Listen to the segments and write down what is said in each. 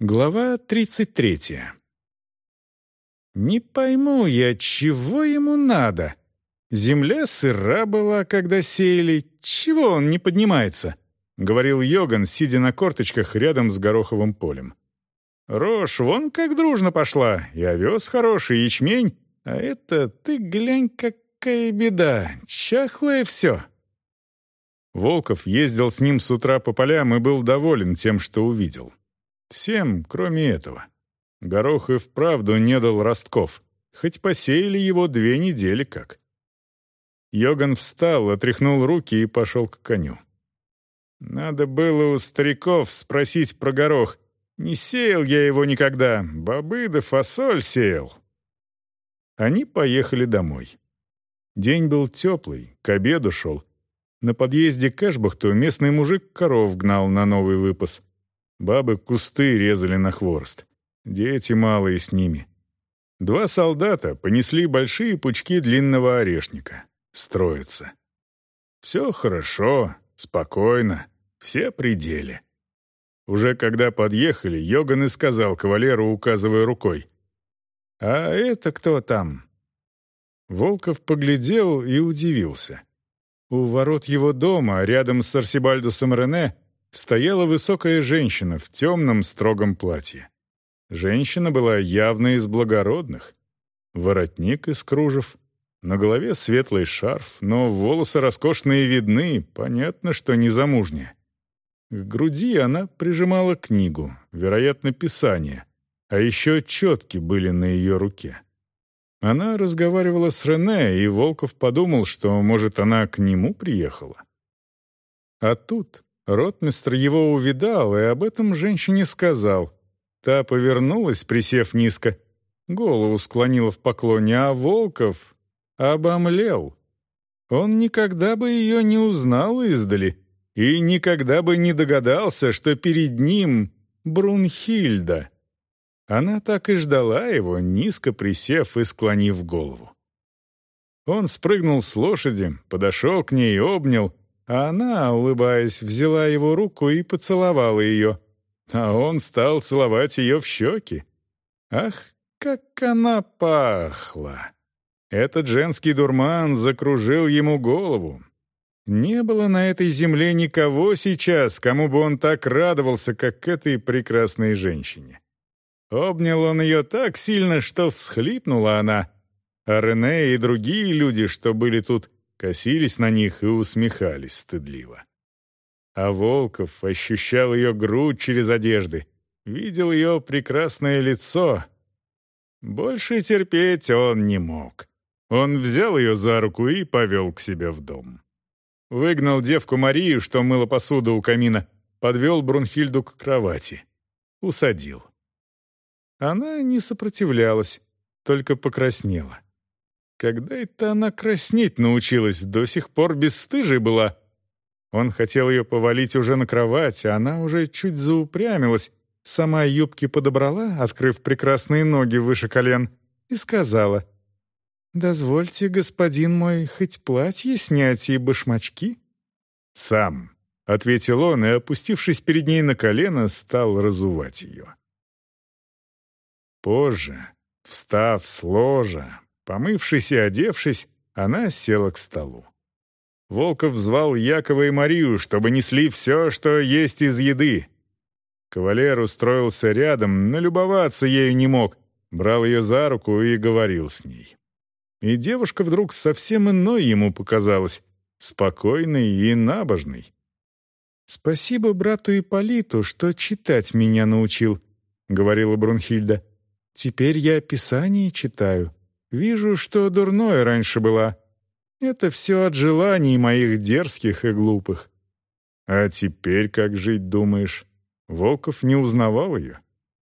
Глава 33. «Не пойму я, чего ему надо. Земля сыра была, когда сеяли. Чего он не поднимается?» — говорил Йоган, сидя на корточках рядом с гороховым полем. «Рожь вон как дружно пошла, и овес хороший, ячмень. А это ты глянь, какая беда, чахлое все». Волков ездил с ним с утра по полям и был доволен тем, что увидел. Всем, кроме этого. Горох и вправду не дал ростков, хоть посеяли его две недели как. Йоган встал, отряхнул руки и пошел к коню. Надо было у стариков спросить про горох. Не сеял я его никогда, бобы да фасоль сеял. Они поехали домой. День был теплый, к обеду шел. На подъезде к Эшбахту местный мужик коров гнал на новый выпас. Бабы кусты резали на хворост. Дети малые с ними. Два солдата понесли большие пучки длинного орешника. Строятся. Все хорошо, спокойно, все пределе. Уже когда подъехали, Йоган и сказал кавалеру, указывая рукой. «А это кто там?» Волков поглядел и удивился. У ворот его дома, рядом с Арсибальдусом Рене, стояла высокая женщина в темном строгом платье. Женщина была явно из благородных. Воротник из кружев, на голове светлый шарф, но волосы роскошные видны, понятно, что не замужняя. К груди она прижимала книгу, вероятно, писание, а еще четки были на ее руке. Она разговаривала с Рене, и Волков подумал, что, может, она к нему приехала. А тут Ротмистр его увидал и об этом женщине сказал. Та повернулась, присев низко, голову склонила в поклоне, а Волков обомлел. Он никогда бы ее не узнал издали и никогда бы не догадался, что перед ним Брунхильда. Она так и ждала его, низко присев и склонив голову. Он спрыгнул с лошади, подошел к ней, обнял — а она, улыбаясь, взяла его руку и поцеловала ее. А он стал целовать ее в щеки. Ах, как она пахла! Этот женский дурман закружил ему голову. Не было на этой земле никого сейчас, кому бы он так радовался, как этой прекрасной женщине. Обнял он ее так сильно, что всхлипнула она, а Рене и другие люди, что были тут, косились на них и усмехались стыдливо. А Волков ощущал ее грудь через одежды, видел ее прекрасное лицо. Больше терпеть он не мог. Он взял ее за руку и повел к себе в дом. Выгнал девку Марию, что мыла посуду у камина, подвел Брунхильду к кровати. Усадил. Она не сопротивлялась, только покраснела. Когда это она краснеть научилась, до сих пор бесстыжей была. Он хотел ее повалить уже на кровать, а она уже чуть заупрямилась, сама юбки подобрала, открыв прекрасные ноги выше колен, и сказала, «Дозвольте, господин мой, хоть платье снять и башмачки?» «Сам», — ответил он и, опустившись перед ней на колено, стал разувать ее. Позже, встав с ложа, Помывшись и одевшись, она села к столу. Волков звал Якова и Марию, чтобы несли все, что есть из еды. Кавалер устроился рядом, налюбоваться ею не мог, брал ее за руку и говорил с ней. И девушка вдруг совсем иной ему показалась, спокойной и набожной. «Спасибо брату Ипполиту, что читать меня научил», — говорила Брунхильда. «Теперь я Писание читаю. Вижу, что дурное раньше была. Это все от желаний моих дерзких и глупых. А теперь как жить, думаешь? Волков не узнавал ее.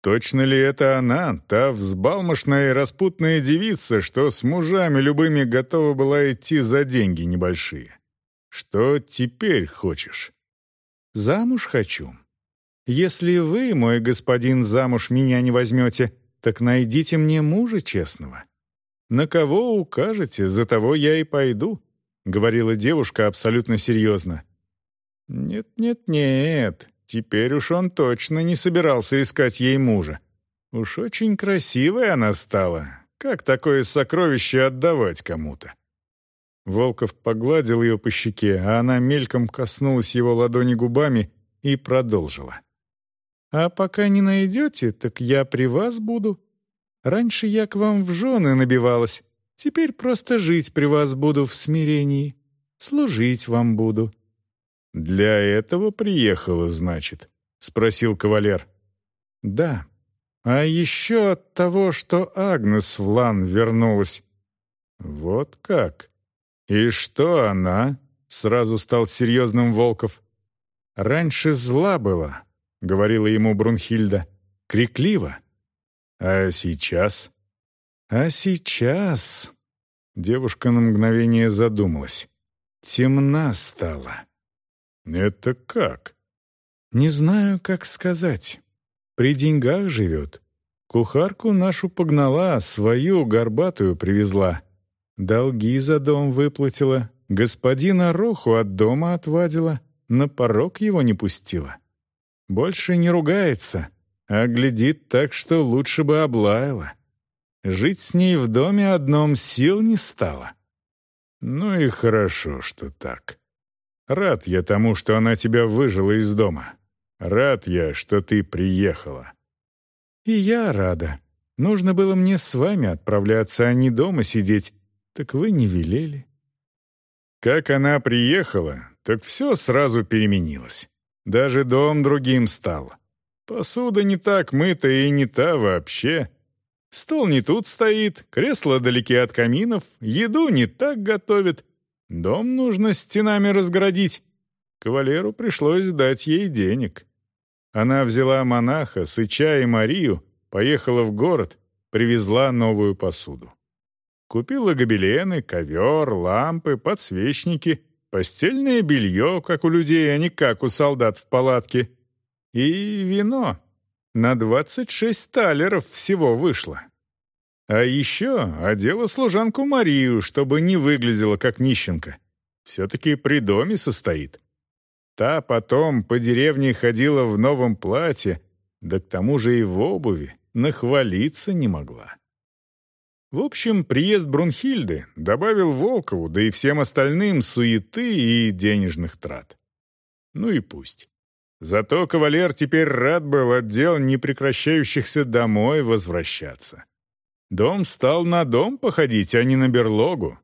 Точно ли это она, та взбалмошная и распутная девица, что с мужами любыми готова была идти за деньги небольшие? Что теперь хочешь? Замуж хочу. Если вы, мой господин, замуж меня не возьмете, так найдите мне мужа честного. «На кого укажете, за того я и пойду», — говорила девушка абсолютно серьезно. «Нет-нет-нет», — Теперь уж он точно не собирался искать ей мужа. Уж очень красивая она стала. Как такое сокровище отдавать кому-то? Волков погладил ее по щеке, а она мельком коснулась его ладони губами и продолжила. «А пока не найдете, так я при вас буду. Раньше я к вам в жены набивалась, теперь просто жить при вас буду в смирении, служить вам буду». «Для этого приехала, значит?» — спросил кавалер. «Да. А еще от того, что Агнес в Лан вернулась». «Вот как? И что она?» — сразу стал серьезным Волков. «Раньше зла была», — говорила ему Брунхильда, — «крикливо. А сейчас?» «А сейчас...» Девушка на мгновение задумалась. «Темна стала». «Это как?» «Не знаю, как сказать. При деньгах живет. Кухарку нашу погнала, свою горбатую привезла. Долги за дом выплатила, господина Роху от дома отвадила, на порог его не пустила. Больше не ругается, а глядит так, что лучше бы облаяла. Жить с ней в доме одном сил не стало. Ну и хорошо, что так. Рад я тому, что она тебя выжила из дома. Рад я, что ты приехала. И я рада. Нужно было мне с вами отправляться, а не дома сидеть. Так вы не велели. Как она приехала, так все сразу переменилось. Даже дом другим стал. Посуда не так мыта и не та вообще. Стол не тут стоит, кресло далеки от каминов, еду не так готовит. Дом нужно стенами разгородить. Кавалеру пришлось дать ей денег. Она взяла монаха, Сыча и Марию, поехала в город, привезла новую посуду. Купила гобелены, ковер, лампы, подсвечники, постельное белье, как у людей, а не как у солдат в палатке, и вино. На 26 талеров всего вышло. А еще одела служанку Марию, чтобы не выглядела как нищенка. Все-таки при доме состоит. Та потом по деревне ходила в новом платье, да к тому же и в обуви, нахвалиться не могла. В общем, приезд Брунхильды добавил Волкову, да и всем остальным суеты и денежных трат. Ну и пусть. Зато кавалер теперь рад был от дел непрекращающихся домой возвращаться. Дом стал на дом походить, а не на берлогу.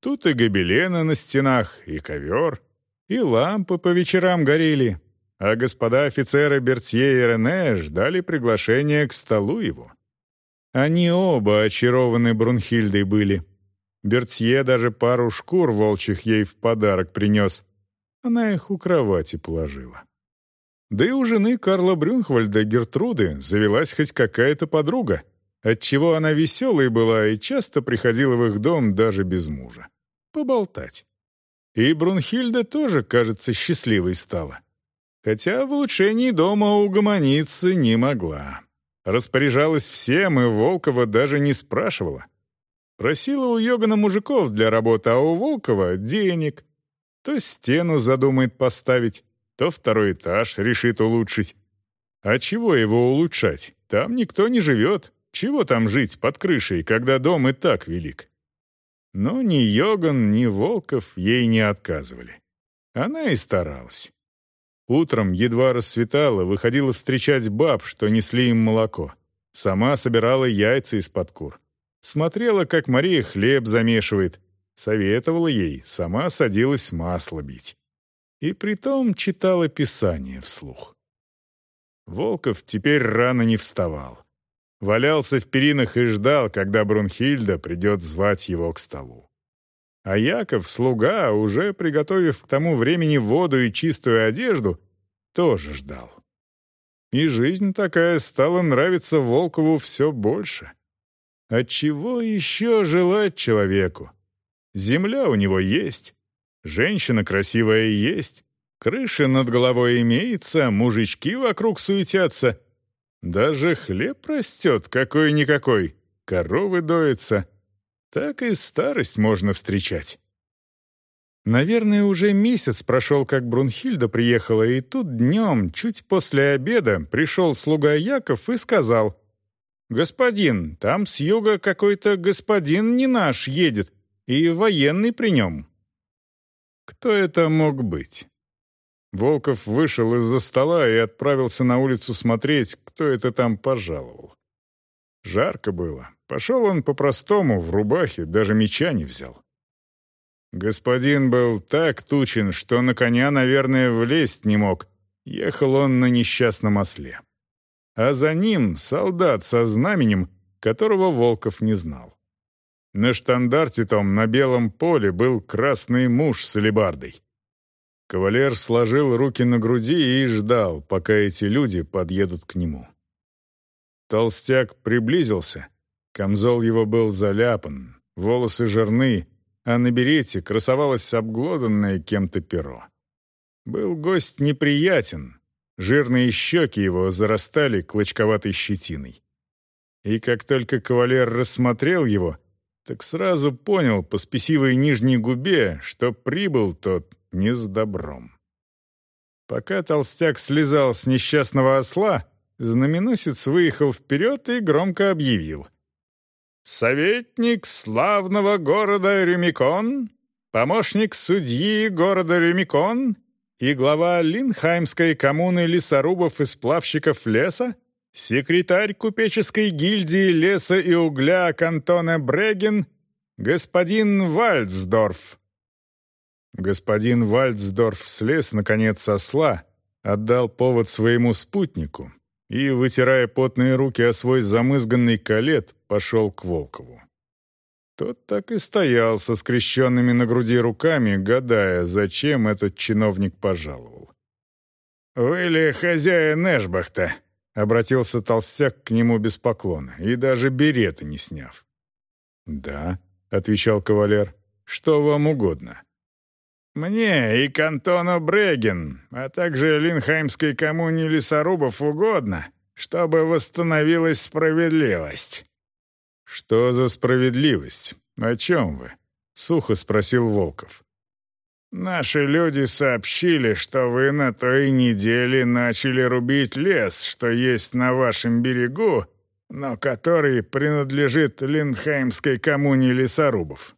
Тут и гобелены на стенах, и ковер, и лампы по вечерам горели, а господа офицеры Бертье и Рене ждали приглашения к столу его. Они оба очарованы Брунхильдой были. Бертье даже пару шкур волчьих ей в подарок принес. Она их у кровати положила. Да и у жены Карла Брюнхвальда Гертруды завелась хоть какая-то подруга — отчего она веселой была и часто приходила в их дом даже без мужа. Поболтать. И Брунхильда тоже, кажется, счастливой стала. Хотя в улучшении дома угомониться не могла. Распоряжалась всем, и Волкова даже не спрашивала. Просила у Йогана мужиков для работы, а у Волкова — денег. То стену задумает поставить, то второй этаж решит улучшить. А чего его улучшать? Там никто не живет, чего там жить под крышей, когда дом и так велик? Но ни Йоган, ни Волков ей не отказывали. Она и старалась. Утром, едва рассветало, выходила встречать баб, что несли им молоко. Сама собирала яйца из-под кур. Смотрела, как Мария хлеб замешивает. Советовала ей, сама садилась масло бить. И притом читала Писание вслух. Волков теперь рано не вставал валялся в перинах и ждал, когда Брунхильда придет звать его к столу. А Яков, слуга, уже приготовив к тому времени воду и чистую одежду, тоже ждал. И жизнь такая стала нравиться Волкову все больше. Отчего еще желать человеку? Земля у него есть, женщина красивая есть, крыша над головой имеется, мужички вокруг суетятся, даже хлеб растет какой-никакой, коровы доятся. Так и старость можно встречать. Наверное, уже месяц прошел, как Брунхильда приехала, и тут днем, чуть после обеда, пришел слуга Яков и сказал, «Господин, там с юга какой-то господин не наш едет, и военный при нем». Кто это мог быть? Волков вышел из-за стола и отправился на улицу смотреть, кто это там пожаловал. Жарко было. Пошел он по-простому, в рубахе, даже меча не взял. Господин был так тучен, что на коня, наверное, влезть не мог. Ехал он на несчастном осле. А за ним солдат со знаменем, которого Волков не знал. На штандарте том на белом поле был красный муж с алебардой. Кавалер сложил руки на груди и ждал, пока эти люди подъедут к нему. Толстяк приблизился. Камзол его был заляпан, волосы жирны, а на берете красовалось обглоданное кем-то перо. Был гость неприятен, жирные щеки его зарастали клочковатой щетиной. И как только кавалер рассмотрел его, так сразу понял по спесивой нижней губе, что прибыл тот не с добром. Пока толстяк слезал с несчастного осла, знаменосец выехал вперед и громко объявил. Советник славного города Рюмикон, помощник судьи города Рюмикон и глава Линхаймской коммуны лесорубов и сплавщиков леса, секретарь купеческой гильдии леса и угля кантона Бреген, господин Вальцдорф. Господин Вальцдорф слез, наконец, со осла, отдал повод своему спутнику, и, вытирая потные руки о свой замызганный колет, пошел к Волкову. Тот так и стоял со скрещенными на груди руками, гадая, зачем этот чиновник пожаловал. «Вы ли хозяин Эшбахта?» — обратился толстяк к нему без поклона, и даже берета не сняв. «Да», — отвечал кавалер, — «что вам угодно». Мне и кантону Бреген, а также Линхаймской коммуне лесорубов угодно, чтобы восстановилась справедливость». «Что за справедливость? О чем вы?» — сухо спросил Волков. «Наши люди сообщили, что вы на той неделе начали рубить лес, что есть на вашем берегу, но который принадлежит Линхаймской коммуне лесорубов.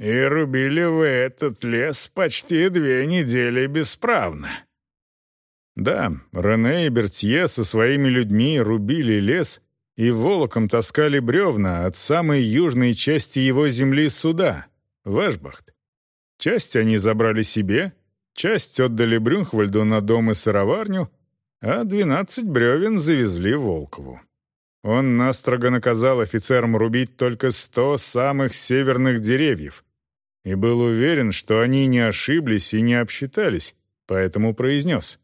И рубили вы этот лес почти две недели бесправно». Да, Рене и Бертье со своими людьми рубили лес и волоком таскали бревна от самой южной части его земли суда, в Эшбахт. Часть они забрали себе, часть отдали Брюнхвальду на дом и сыроварню, а двенадцать бревен завезли Волкову. Он настрого наказал офицерам рубить только сто самых северных деревьев, и был уверен, что они не ошиблись и не обсчитались, поэтому произнес.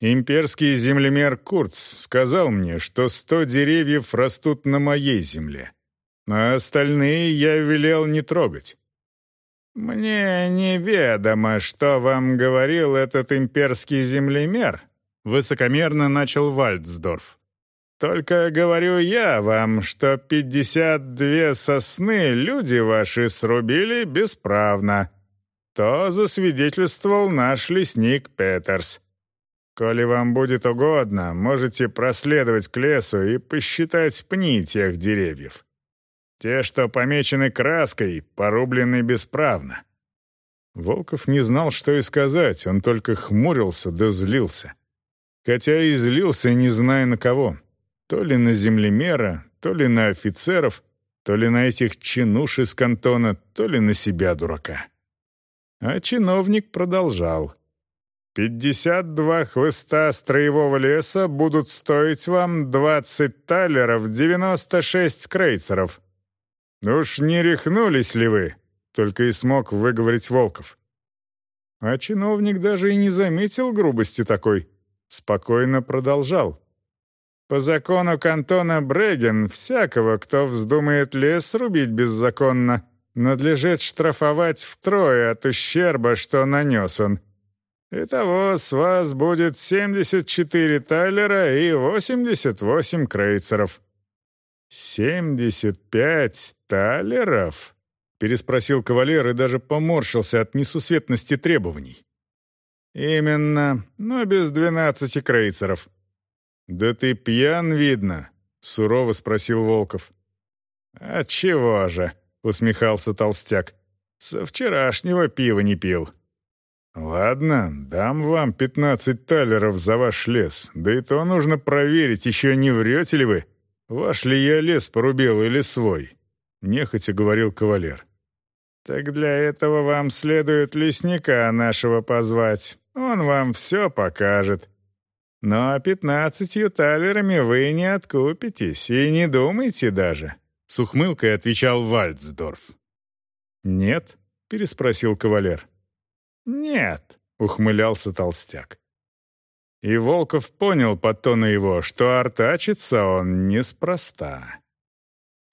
«Имперский землемер Курц сказал мне, что сто деревьев растут на моей земле, а остальные я велел не трогать». «Мне неведомо, что вам говорил этот имперский землемер», — высокомерно начал Вальдсдорф. Только говорю я вам, что пятьдесят две сосны люди ваши срубили бесправно. То засвидетельствовал наш лесник Петерс. Коли вам будет угодно, можете проследовать к лесу и посчитать пни тех деревьев. Те, что помечены краской, порублены бесправно». Волков не знал, что и сказать, он только хмурился да злился. Хотя и злился, не зная на кого. То ли на землемера, то ли на офицеров, то ли на этих чинуш из кантона, то ли на себя, дурака. А чиновник продолжал. «Пятьдесят два хлыста строевого леса будут стоить вам двадцать талеров, девяносто шесть крейцеров. Уж не рехнулись ли вы?» — только и смог выговорить Волков. А чиновник даже и не заметил грубости такой. Спокойно продолжал. По закону кантона Бреген, всякого, кто вздумает лес рубить беззаконно, надлежит штрафовать втрое от ущерба, что нанес он. Итого с вас будет 74 талера и 88 крейцеров. «Семьдесят пять талеров?» — переспросил кавалер и даже поморщился от несусветности требований. «Именно, но без двенадцати крейцеров». «Да ты пьян, видно», — сурово спросил Волков. «Отчего же?» — усмехался толстяк. «Со вчерашнего пива не пил». «Ладно, дам вам пятнадцать талеров за ваш лес, да и то нужно проверить, еще не врете ли вы, ваш ли я лес порубил или свой», — нехотя говорил кавалер. «Так для этого вам следует лесника нашего позвать, он вам все покажет. Но пятнадцатью талерами вы не откупитесь, и не думайте даже», — с ухмылкой отвечал Вальцдорф. «Нет?» — переспросил кавалер. «Нет», — ухмылялся толстяк. И Волков понял по тону его, что артачится он неспроста.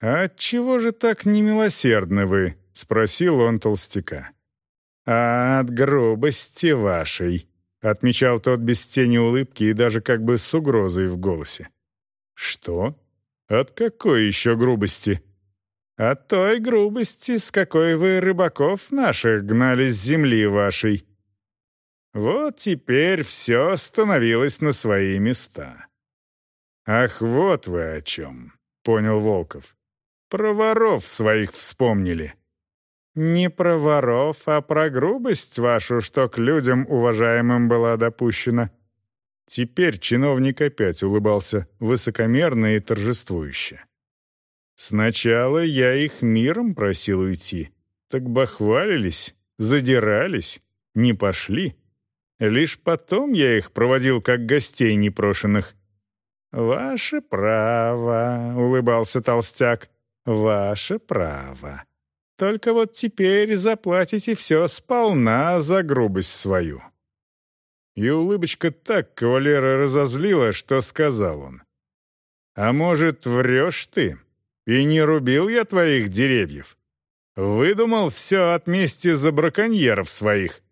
«А отчего же так немилосердны вы?» — спросил он толстяка. «А от грубости вашей», — отмечал тот без тени улыбки и даже как бы с угрозой в голосе. «Что? От какой еще грубости?» От той грубости, с какой вы рыбаков наших гнали с земли вашей. Вот теперь все становилось на свои места. Ах, вот вы о чем, понял Волков. Про воров своих вспомнили. Не про воров, а про грубость вашу, что к людям уважаемым была допущена. Теперь чиновник опять улыбался высокомерно и торжествующе. Сначала я их миром просил уйти. Так бахвалились, задирались, не пошли. Лишь потом я их проводил как гостей непрошенных. «Ваше право», — улыбался толстяк, — «ваше право. Только вот теперь заплатите все сполна за грубость свою». И улыбочка так кавалера разозлила, что сказал он. «А может, врешь ты?» И не рубил я твоих деревьев. Выдумал все от мести за браконьеров своих.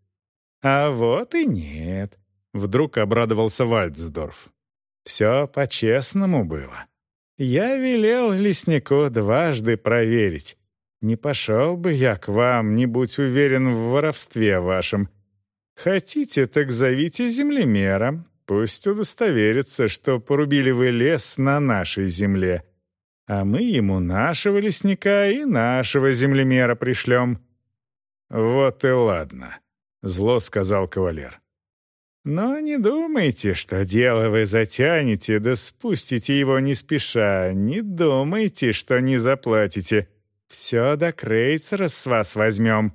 А вот и нет. Вдруг обрадовался Вальцдорф. Все по-честному было. Я велел леснику дважды проверить. Не пошел бы я к вам, не будь уверен в воровстве вашем. Хотите, так зовите землемера. Пусть удостоверится, что порубили вы лес на нашей земле а мы ему нашего лесника и нашего землемера пришлем». «Вот и ладно», — зло сказал кавалер. «Но не думайте, что дело вы затянете, да спустите его не спеша. Не думайте, что не заплатите. Все до крейцера с вас возьмем».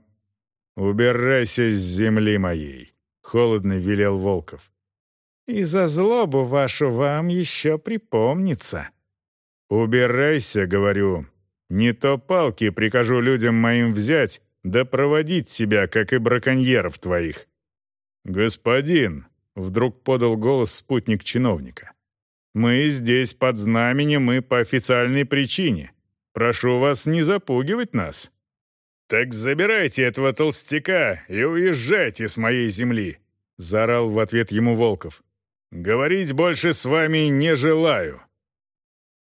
«Убирайся с земли моей», — холодно велел Волков. «И за злобу вашу вам еще припомнится», «Убирайся», — говорю. «Не то палки прикажу людям моим взять, да проводить себя, как и браконьеров твоих». «Господин», — вдруг подал голос спутник чиновника, «мы здесь под знаменем и по официальной причине. Прошу вас не запугивать нас». «Так забирайте этого толстяка и уезжайте с моей земли», — заорал в ответ ему Волков. «Говорить больше с вами не желаю».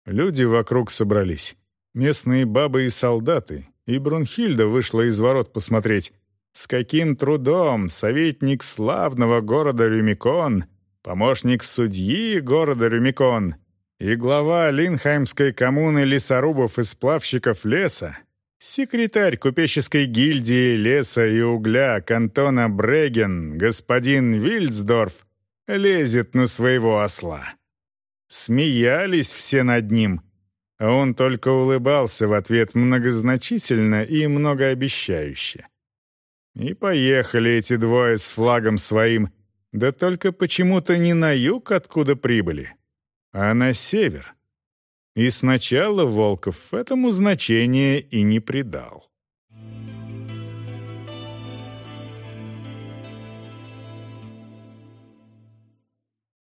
Люди вокруг собрались. Местные бабы и солдаты. И Брунхильда вышла из ворот посмотреть. С каким трудом советник славного города Рюмикон, помощник судьи города Рюмикон и глава Линхаймской коммуны лесорубов и сплавщиков леса, секретарь купеческой гильдии леса и угля кантона Бреген, господин Вильдсдорф, лезет на своего осла. Смеялись все над ним, а он только улыбался в ответ многозначительно и многообещающе. И поехали эти двое с флагом своим, да только почему-то не на юг, откуда прибыли, а на север. И сначала Волков этому значения и не придал.